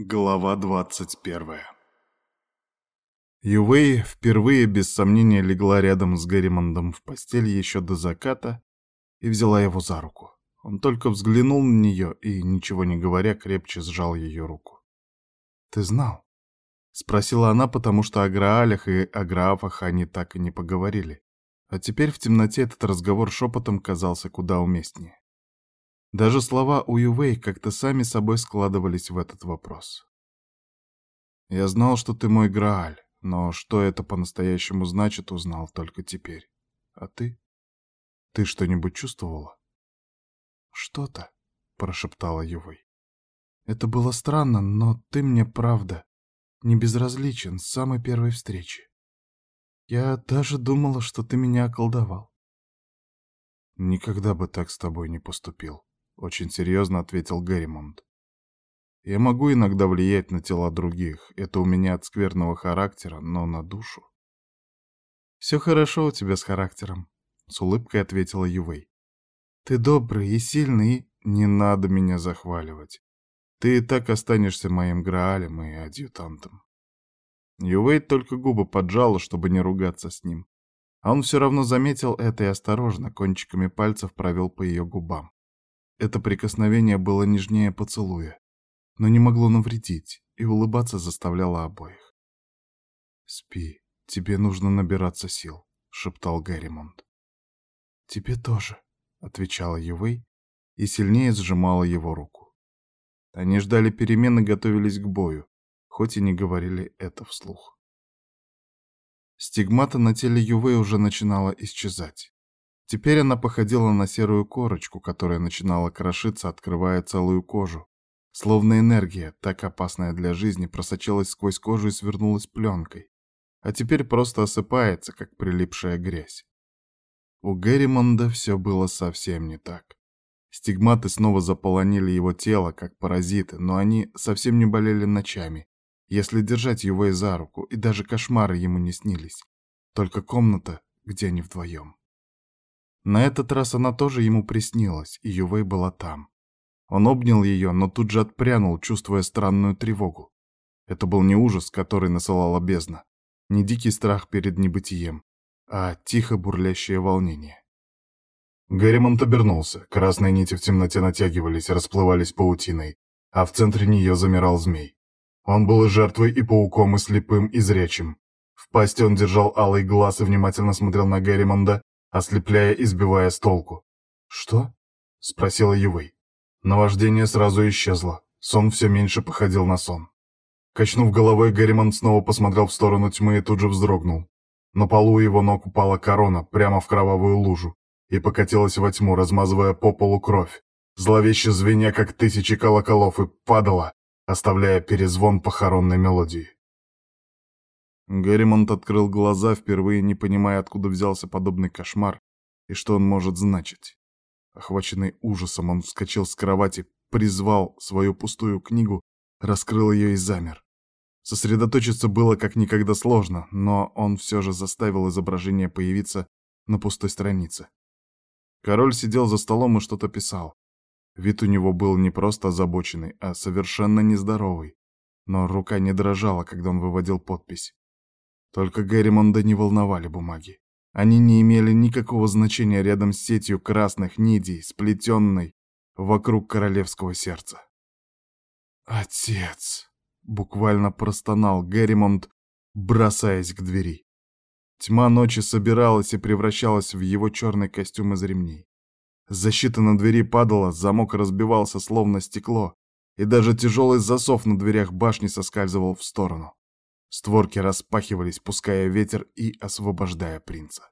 Глава 21 Ювей впервые без сомнения легла рядом с Гарримондом в постель еще до заката и взяла его за руку. Он только взглянул на нее и, ничего не говоря, крепче сжал ее руку. «Ты знал?» — спросила она, потому что о Граалях и о Граафах они так и не поговорили. А теперь в темноте этот разговор шепотом казался куда уместнее. Даже слова у Ювей как-то сами собой складывались в этот вопрос. «Я знал, что ты мой Грааль, но что это по-настоящему значит, узнал только теперь. А ты? Ты что-нибудь чувствовала?» «Что-то», — прошептала Ювей. «Это было странно, но ты мне, правда, не безразличен с самой первой встречи. Я даже думала, что ты меня околдовал». «Никогда бы так с тобой не поступил», очень серьезно ответил Герримонт. Я могу иногда влиять на тела других. Это у меня от скверного характера, но на душу. Все хорошо у тебя с характером, с улыбкой ответила Ювей. Ты добрый и сильный, не надо меня захваливать. Ты и так останешься моим Граалем и адъютантом. Ювей только губы поджала, чтобы не ругаться с ним. А он все равно заметил это и осторожно кончиками пальцев провел по ее губам. Это прикосновение было нежнее поцелуя, но не могло навредить, и улыбаться заставляло обоих. «Спи, тебе нужно набираться сил», — шептал Герримонт. «Тебе тоже», — отвечала Ювей и сильнее сжимала его руку. Они ждали перемены, готовились к бою, хоть и не говорили это вслух. Стигмата на теле Ювей уже начинала исчезать. Теперь она походила на серую корочку, которая начинала крошиться, открывая целую кожу. Словно энергия, так опасная для жизни, просочилась сквозь кожу и свернулась пленкой. А теперь просто осыпается, как прилипшая грязь. У Герримонда все было совсем не так. Стигматы снова заполонили его тело, как паразиты, но они совсем не болели ночами, если держать его и за руку, и даже кошмары ему не снились. Только комната, где они вдвоем. На этот раз она тоже ему приснилась, и Ювей была там. Он обнял ее, но тут же отпрянул, чувствуя странную тревогу. Это был не ужас, который насылала бездна, не дикий страх перед небытием, а тихо бурлящее волнение. Герримонт обернулся, красные нити в темноте натягивались, расплывались паутиной, а в центре нее замирал змей. Он был жертвой, и пауком, и слепым, и зрячим. В пасти он держал алый глаз и внимательно смотрел на Герримонда, ослепляя и сбивая с толку. «Что?» — спросила Ювей. Наваждение сразу исчезло. Сон все меньше походил на сон. Качнув головой, Герриман снова посмотрел в сторону тьмы и тут же вздрогнул. На полу его ног упала корона прямо в кровавую лужу и покатилась во тьму, размазывая по полу кровь, зловеще звеня, как тысячи колоколов, и падала, оставляя перезвон похоронной мелодии. Герримонт открыл глаза, впервые не понимая, откуда взялся подобный кошмар и что он может значить. Охваченный ужасом, он вскочил с кровати, призвал свою пустую книгу, раскрыл ее и замер. Сосредоточиться было как никогда сложно, но он все же заставил изображение появиться на пустой странице. Король сидел за столом и что-то писал. Вид у него был не просто озабоченный, а совершенно нездоровый. Но рука не дрожала, когда он выводил подпись. Только Герримонда не волновали бумаги. Они не имели никакого значения рядом с сетью красных нитей, сплетенной вокруг королевского сердца. «Отец!» — буквально простонал Герримонд, бросаясь к двери. Тьма ночи собиралась и превращалась в его черный костюм из ремней. Защита на двери падала, замок разбивался словно стекло, и даже тяжелый засов на дверях башни соскальзывал в сторону. Створки распахивались, пуская ветер и освобождая принца.